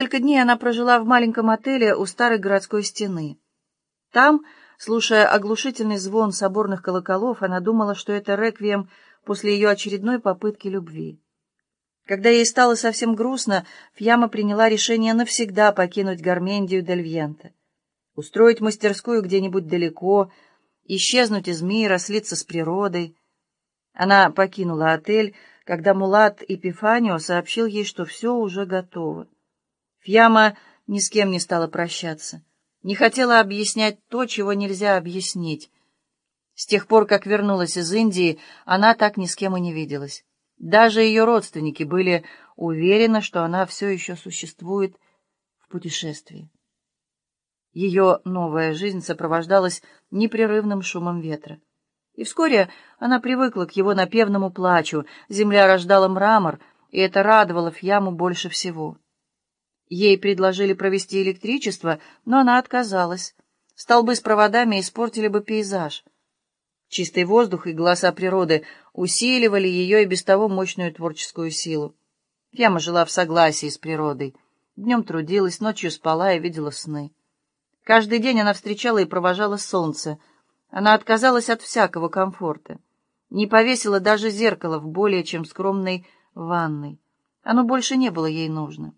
Несколько дней она прожила в маленьком отеле у старой городской стены. Там, слушая оглушительный звон соборных колоколов, она думала, что это реквием после ее очередной попытки любви. Когда ей стало совсем грустно, Фьяма приняла решение навсегда покинуть Гармендию дель Вьенте, устроить мастерскую где-нибудь далеко, исчезнуть из мира, слиться с природой. Она покинула отель, когда Мулат Эпифанио сообщил ей, что все уже готово. Фьяма ни с кем не стала прощаться, не хотела объяснять то, чего нельзя объяснить. С тех пор, как вернулась из Индии, она так ни с кем и не виделась. Даже ее родственники были уверены, что она все еще существует в путешествии. Ее новая жизнь сопровождалась непрерывным шумом ветра. И вскоре она привыкла к его напевному плачу, земля рождала мрамор, и это радовало Фьяму больше всего. Ей предложили провести электричество, но она отказалась. Столбы с проводами испортили бы пейзаж. Чистый воздух и голоса природы усиливали ее и без того мощную творческую силу. Фьяма жила в согласии с природой. Днем трудилась, ночью спала и видела сны. Каждый день она встречала и провожала солнце — она отказалась от всякого комфорта. Не повесила даже зеркало в более чем скромной ванной. Оно больше не было ей нужно.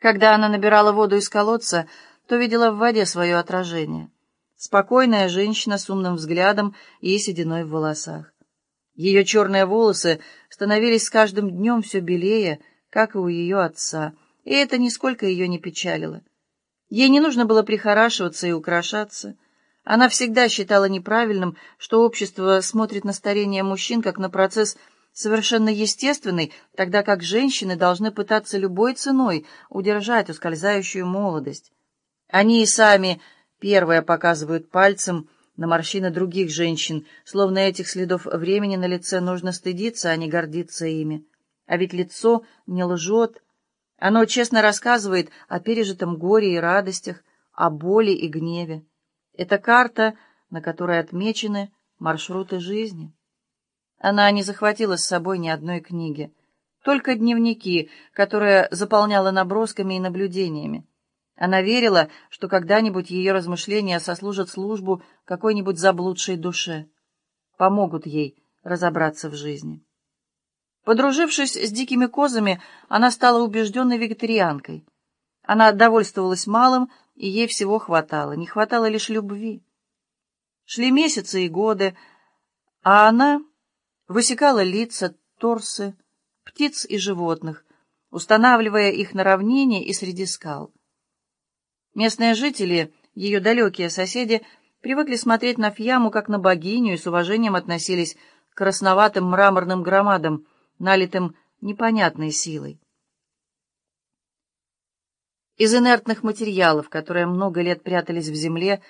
Когда она набирала воду из колодца, то видела в воде свое отражение. Спокойная женщина с умным взглядом и сединой в волосах. Ее черные волосы становились с каждым днем все белее, как и у ее отца, и это нисколько ее не печалило. Ей не нужно было прихорашиваться и украшаться — она всегда считала неправильным, что общество смотрит на старение мужчин как на процесс совершенно естественный, тогда как женщины должны пытаться любой ценой удержать ускользающую молодость. Они и сами первые показывают пальцем на морщины других женщин, словно этих следов времени на лице нужно стыдиться, а не гордиться ими. А ведь лицо не лжет. Оно честно рассказывает о пережитом горе и радостях, о боли и гневе. Это карта, на которой отмечены маршруты жизни. Она не захватила с собой ни одной книги, только дневники, которые заполняла набросками и наблюдениями. Она верила, что когда-нибудь ее размышления сослужат службу какой-нибудь заблудшей душе, помогут ей разобраться в жизни. Подружившись с дикими козами, она стала убежденной вегетарианкой. Она довольствовалась малым, и ей всего хватало, не хватало лишь любви. Шли месяцы и годы, а она высекала лица, торсы, птиц и животных, устанавливая их на равнине и среди скал. Местные жители, ее далекие соседи, привыкли смотреть на Фьяму как на богиню и с уважением относились к красноватым мраморным громадам, налитым непонятной силой. Из инертных материалов, которые много лет прятались в земле,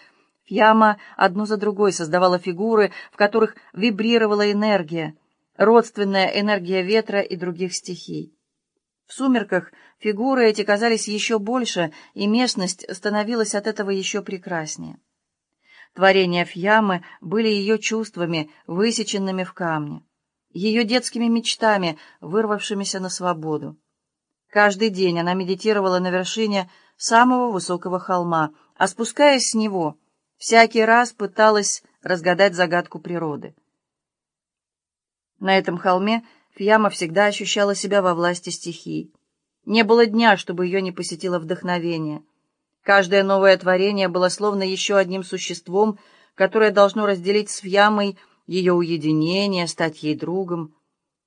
Фьяма одну за другой создавала фигуры, в которых вибрировала энергия, родственная энергия ветра и других стихий. В сумерках фигуры эти казались еще больше, и местность становилась от этого еще прекраснее. Творения Фьямы были ее чувствами, высеченными в камне, ее детскими мечтами, вырвавшимися на свободу. Каждый день она медитировала на вершине самого высокого холма, а спускаясь с него, всякий раз пыталась разгадать загадку природы. На этом холме Фьяма всегда ощущала себя во власти стихий. Не было дня, чтобы ее не посетило вдохновение. Каждое новое творение было словно еще одним существом, которое должно разделить с Фьямой ее уединение, стать ей другом.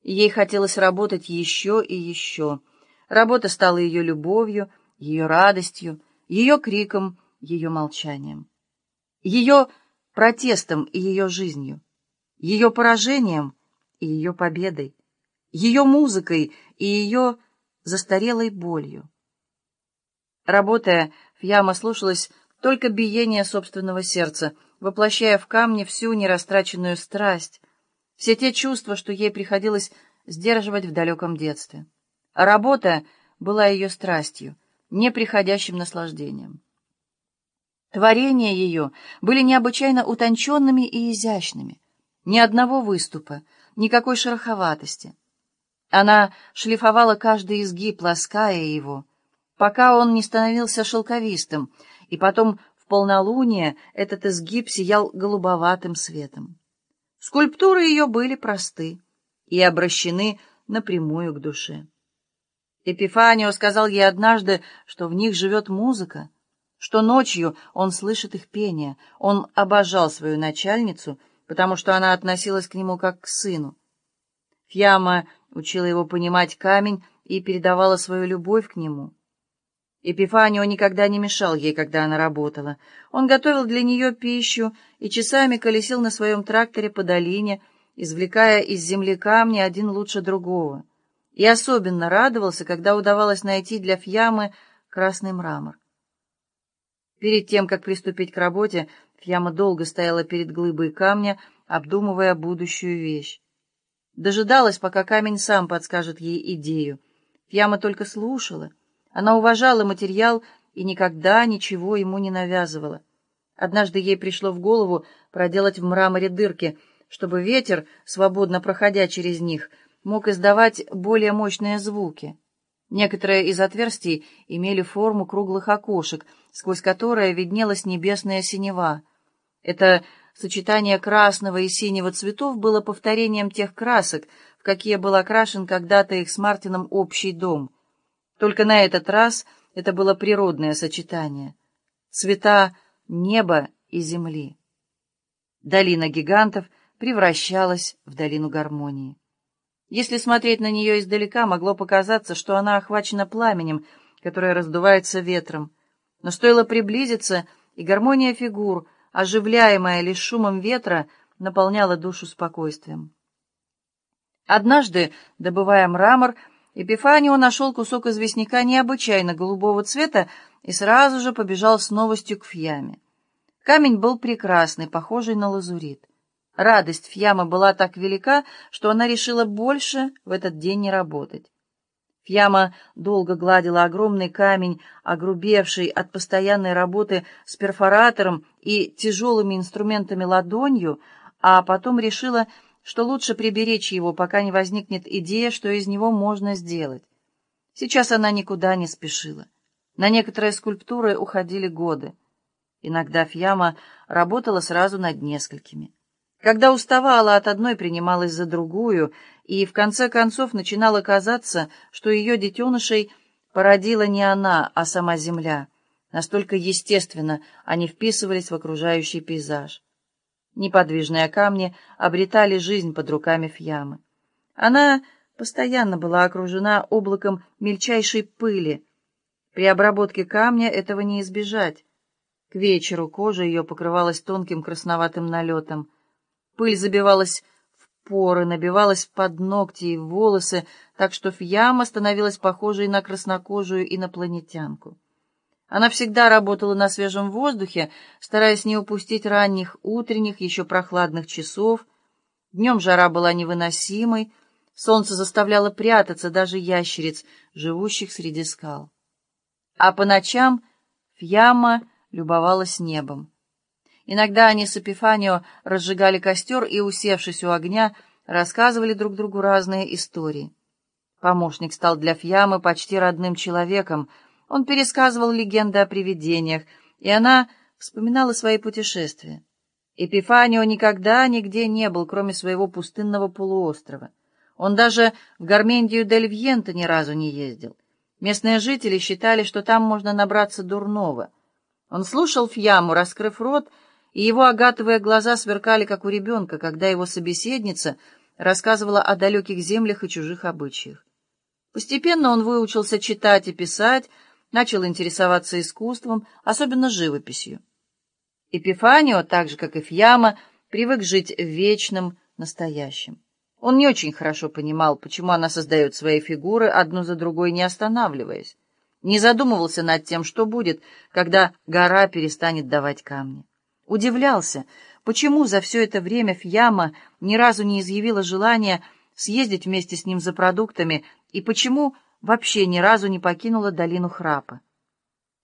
Ей хотелось работать еще и еще — Работа стала ее любовью, ее радостью, ее криком, ее молчанием, ее протестом и ее жизнью, ее поражением и ее победой, ее музыкой и ее застарелой болью. Работая, Фьяма слушалась только биение собственного сердца, воплощая в камне всю нерастраченную страсть, все те чувства, что ей приходилось сдерживать в далеком детстве. Работа была ее страстью, неприходящим наслаждением. Творения ее были необычайно утонченными и изящными. Ни одного выступа, никакой шероховатости. Она шлифовала каждый изгиб, лаская его, пока он не становился шелковистым, и потом в полнолуние этот изгиб сиял голубоватым светом. Скульптуры ее были просты и обращены напрямую к душе. Эпифанио сказал ей однажды, что в них живет музыка, что ночью он слышит их пение. Он обожал свою начальницу, потому что она относилась к нему как к сыну. Фьяма учила его понимать камень и передавала свою любовь к нему. Эпифанио никогда не мешал ей, когда она работала. Он готовил для нее пищу и часами колесил на своем тракторе по долине, извлекая из земли камни один лучше другого. И особенно радовался, когда удавалось найти для Фьямы красный мрамор. Перед тем, как приступить к работе, Фьяма долго стояла перед глыбой камня, обдумывая будущую вещь. Дожидалась, пока камень сам подскажет ей идею. Фьяма только слушала — она уважала материал и никогда ничего ему не навязывала. Однажды ей пришло в голову проделать в мраморе дырки, чтобы ветер, свободно проходя через них, мог издавать более мощные звуки. Некоторые из отверстий имели форму круглых окошек, сквозь которые виднелась небесная синева. Это сочетание красного и синего цветов было повторением тех красок, в какие был окрашен когда-то их с Мартином общий дом — только на этот раз это было природное сочетание. Цвета неба и земли. Долина гигантов превращалась в долину гармонии. Если смотреть на нее издалека, могло показаться, что она охвачена пламенем, которое раздувается ветром. Но стоило приблизиться, и гармония фигур, оживляемая лишь шумом ветра, наполняла душу спокойствием. Однажды, добывая мрамор, Эпифанио нашел кусок известняка необычайно голубого цвета и сразу же побежал с новостью к Фьяме. Камень был прекрасный, похожий на лазурит. Радость Фьямы была так велика, что она решила больше в этот день не работать. Фьяма долго гладила огромный камень, огрубевший от постоянной работы с перфоратором и тяжелыми инструментами ладонью, а потом решила что лучше приберечь его, пока не возникнет идея, что из него можно сделать. Сейчас она никуда не спешила. На некоторые скульптуры уходили годы. Иногда Фьяма работала сразу над несколькими. Когда уставала от одной, принималась за другую, и в конце концов начинало казаться, что ее детенышей породила не она, а сама земля. Настолько естественно они вписывались в окружающий пейзаж. Неподвижные камни обретали жизнь под руками Фьямы. Она постоянно была окружена облаком мельчайшей пыли. При обработке камня этого не избежать. К вечеру кожа ее покрывалась тонким красноватым налетом. Пыль забивалась в поры, набивалась под ногти и волосы, так что Фьяма становилась похожей на краснокожую инопланетянку. Она всегда работала на свежем воздухе, стараясь не упустить ранних утренних, еще прохладных часов. Днем жара была невыносимой, солнце заставляло прятаться даже ящериц, живущих среди скал. А по ночам Фьяма любовалась небом. Иногда они с Эпифанио разжигали костер и, усевшись у огня, рассказывали друг другу разные истории. Помощник стал для Фьямы почти родным человеком — он пересказывал легенды о привидениях, и она вспоминала свои путешествия. Эпифанио никогда нигде не был, кроме своего пустынного полуострова. Он даже в Гармендию дель Вьента ни разу не ездил. Местные жители считали, что там можно набраться дурного. Он слушал Фьяму, раскрыв рот, и его агатовые глаза сверкали, как у ребенка, когда его собеседница рассказывала о далеких землях и чужих обычаях. Постепенно он выучился читать и писать, начал интересоваться искусством, особенно живописью. Эпифанио, так же, как и Фьяма, привык жить в вечном настоящем. Он не очень хорошо понимал, почему она создает свои фигуры, одну за другой не останавливаясь. Не задумывался над тем, что будет, когда гора перестанет давать камни. Удивлялся, почему за все это время Фьяма ни разу не изъявила желания съездить вместе с ним за продуктами, и почему вообще ни разу не покинула долину храпа.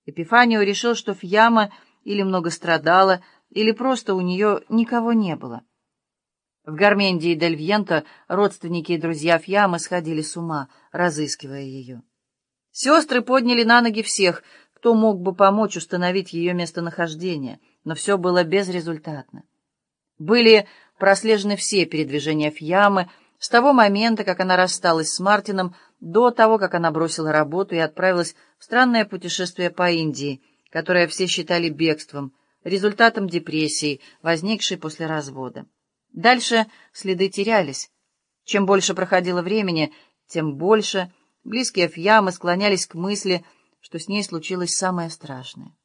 Эпифанио решил, что Фьяма или много страдала, или просто у нее никого не было. В Гармендии и Дель Вьенто родственники и друзья Фьямы сходили с ума, разыскивая ее. Сестры подняли на ноги всех, кто мог бы помочь установить ее местонахождение, но все было безрезультатно. Были прослежены все передвижения Фьямы с того момента, как она рассталась с Мартином, до того, как она бросила работу и отправилась в странное путешествие по Индии, которое все считали бегством, результатом депрессии, возникшей после развода. Дальше следы терялись. Чем больше проходило времени, тем больше близкие Фьямы склонялись к мысли, что с ней случилось самое страшное.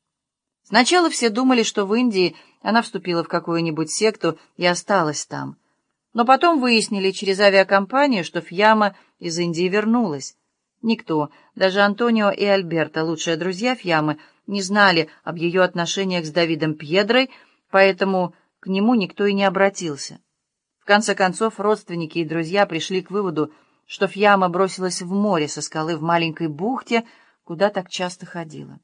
Сначала все думали, что в Индии она вступила в какую-нибудь секту и осталась там. Но потом выяснили через авиакомпанию, что Фьяма из Индии вернулась. Никто, даже Антонио и Альберто, лучшие друзья Фьямы, не знали об ее отношениях с Давидом Пьедрой, поэтому к нему никто и не обратился. В конце концов, родственники и друзья пришли к выводу, что Фьяма бросилась в море со скалы в маленькой бухте, куда так часто ходила.